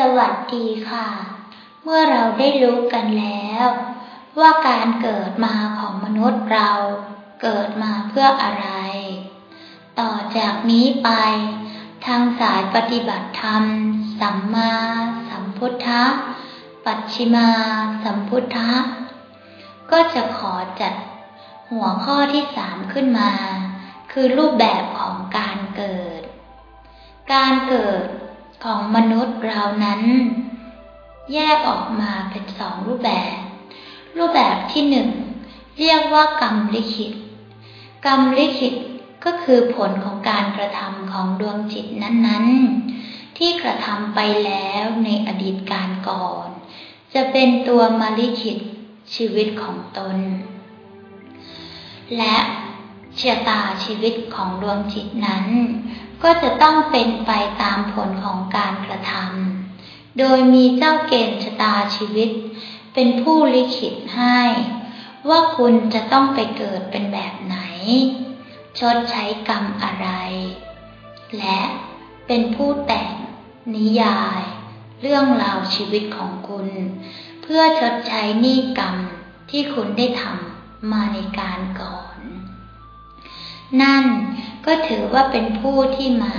สวัสดีค่ะ เมื่อเราได้รู้กันแล้ว ว่าการเกิดมาของมนุษย์เราเกิดมาเพื่ออะไร ต่อจากนี้ไป ทางสายปฏิบัติธรรม สัมมาสัมพุทธะ ปัจฉิมาสัมพุทธะ ก็จะขอจัดหัวข้อที่สามขึ้นมา คือรูปแบบของการเกิด การเกิด ของมนุษย์เรานั้น แยกออกมาเป็นสองรูปแบบ รูปแบบที่หนึ่งเรียกว่ากรรมลิขิต กรรมลิขิตก็คือผลของการกระทำของดวงจิตนั้นๆ ที่กระทำไปแล้วในอดีตการก่อน จะเป็นตัวมาลิขิตชีวิตของตน และชะตาชีวิตของดวงจิตนั้น ก็จะต้องเป็นไปตามผลของการกระทำโดยมีเจ้าเกณฑ์ชะตาชีวิต เป็นผู้ลิขิตให้ ว่าคุณจะต้องไปเกิดเป็นแบบไหน ชดใช้กรรมอะไร และเป็นผู้แต่ง นิยาย เรื่องราวชีวิตของคุณ เพื่อชดใช้หนี้กรรมที่คุณได้ทำมาในการก่อน นั่น ก็ถือว่าเป็นผู้ที่มา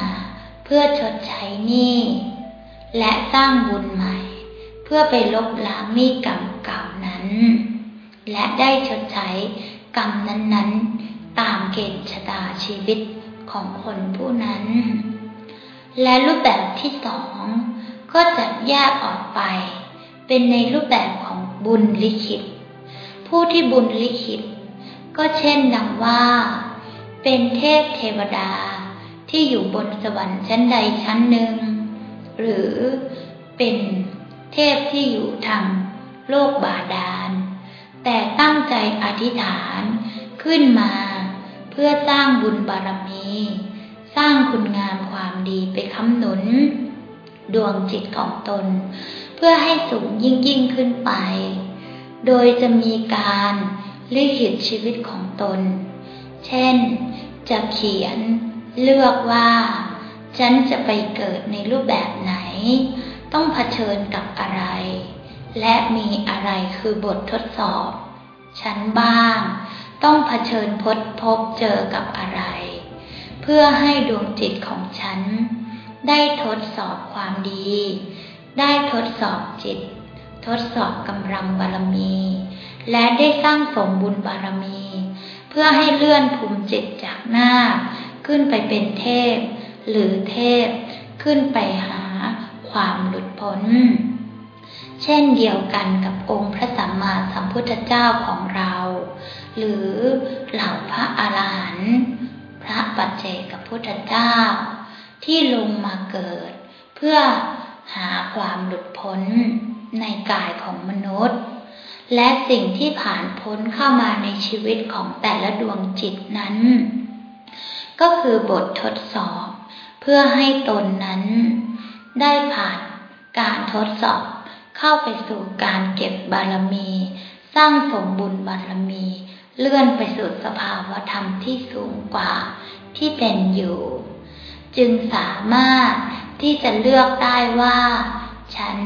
เพื่อชดใช้หนี้และสร้างบุญใหม่ เพื่อไปลบล้างหนี้กรรมเก่านั้น และได้ชดใช้กรรมนั้นๆ ตามเกณฑ์ชะตาชีวิตของคนผู้นั้น และรูปแบบที่สองก็จะแยกออกไป เป็นในรูปแบบของบุญลิขิต ผู้ที่บุญลิขิต ก็เช่นดังว่า เป็นเทพเทวดาที่อยู่บนสวรรค์ชั้นใดชั้นหนึ่ง หรือเป็นเทพที่อยู่ทางโลกบาดาล แต่ตั้งใจอธิษฐานขึ้นมา เพื่อสร้างบุญบารมี สร้างคุณงามความดีไปค้ำหนุน ดวงจิตของตน เพื่อให้สูงยิ่งยิ่งขึ้นไป โดยจะมีการลิขิตชีวิตของตน เช่น จะเขียนเลือกว่า ฉันจะไปเกิดในรูปแบบไหน ต้องเผชิญกับอะไร และมีอะไรคือบททดสอบ ฉันบ้าง ต้องเผชิญพบพบเจอกับอะไร เพื่อให้ดวงจิตของฉัน ได้ทดสอบความดี ได้ทดสอบจิต ทดสอบกำลังบารมี และได้สร้างสมบุญบารมี เพื่อให้เลื่อนภูมิจิตจากหน้าขึ้นไปเป็นเทพ หรือเทพขึ้นไปหาความหลุดพ้น เช่นเดียวกันกับองค์พระสัมมาสัมพุทธเจ้าของเรา หรือเหล่าพระอาหารหันต์พระปัจเจกพุทธเจ้า ที่ลงมาเกิด เพื่อหาความหลุดพ้นในกายของมนุษย์ และสิ่งที่ผ่านพ้นเข้ามาในชีวิตของแต่ละดวงจิตนั้น ก็คือบททดสอบ เพื่อให้ตนนั้น ได้ผ่านการทดสอบ เข้าไปสู่การเก็บบารมี สร้างสมบุญบารมี เลื่อนไปสู่สภาวธรรมที่สูงกว่าที่เป็นอยู่ จึงสามารถที่จะเลือกได้ว่า ฉัน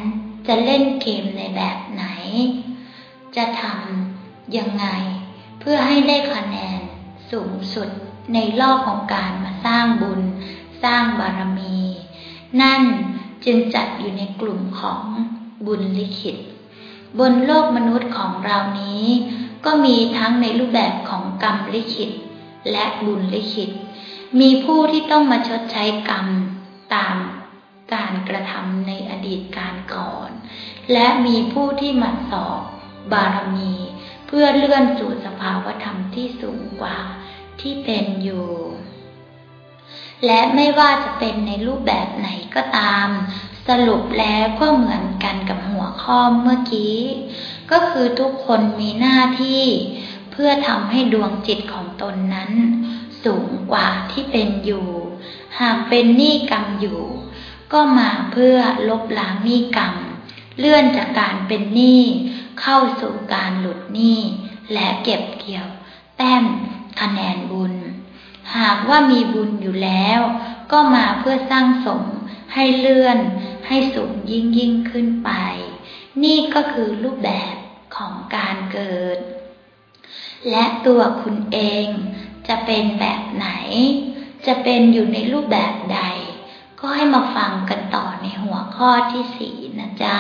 จะเล่นเกมในแบบไหน จะทำยังไง เพื่อให้ได้คะแนนสูงสุดในรอบของการมาสร้างบุญ สร้างบารมี นั่นจึงจัดอยู่ในกลุ่มของบุญลิขิต บนโลกมนุษย์ของเรานี้ ก็มีทั้งในรูปแบบของกรรมลิขิต และบุญลิขิต มีผู้ที่ต้องมาชดใช้กรรมตามการกระทำในอดีตการก่อน และมีผู้ที่มาสอบ บารมี เพื่อเลื่อนสู่สภาวธรรมที่สูงกว่าที่เป็นอยู่ และไม่ว่าจะเป็นในรูปแบบไหนก็ตาม สรุปแล้วก็เหมือนกันกับหัวข้อเมื่อกี้ ก็คือทุกคนมีหน้าที่ เพื่อทำให้ดวงจิตของตนนั้น สูงกว่าที่เป็นอยู่ หากเป็นหนี้กรรมอยู่ก็มาเพื่อลบล้างหนี้กรรม เลื่อนจากการเป็นหนี้ เข้าสู่การหลุดหนี้และเก็บเกี่ยว แต้มคะแนนบุญ หากว่ามีบุญอยู่แล้ว ก็มาเพื่อสร้างสมให้เลื่อนให้สูงยิ่งยิ่งขึ้นไป นี่ก็คือรูปแบบของการเกิด และตัวคุณเองจะเป็นแบบไหน จะเป็นอยู่ในรูปแบบใด ก็ให้มาฟังกันต่อในหัวข้อที่สี่นะจ๊ะ